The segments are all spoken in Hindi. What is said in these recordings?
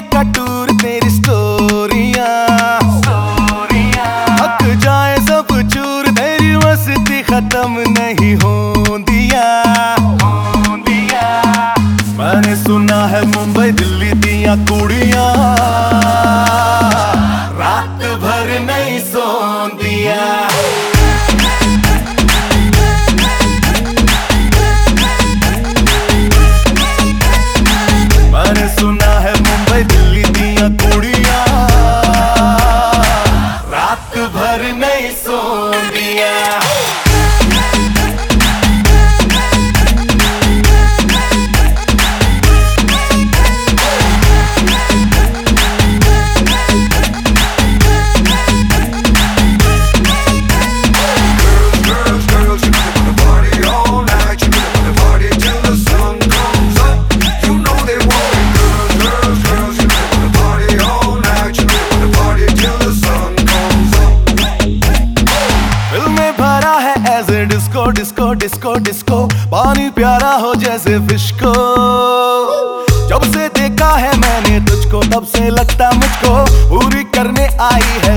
का टूर तेरी स्टोरिया। थक जाए सब चूर तेरी मस्ती खत्म नहीं हो दिया मैंने सुना है मुंबई दिल्ली दिया कुड़िया। भर नहीं सो दिया। जैसे डिस्को डिस्को डिस्को डिस्को पानी प्यारा हो जैसे फ़िश को। जब से देखा है मैंने तुझको, तब से लगता मुझको। पूरी करने आई है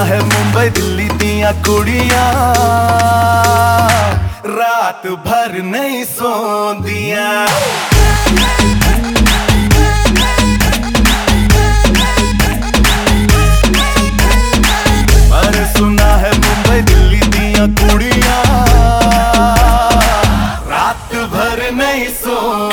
रहा है मुंबई, दिल्ली दिया कुड़िया। रात भर नहीं सो दिया कुड़िया। रात भर नहीं सो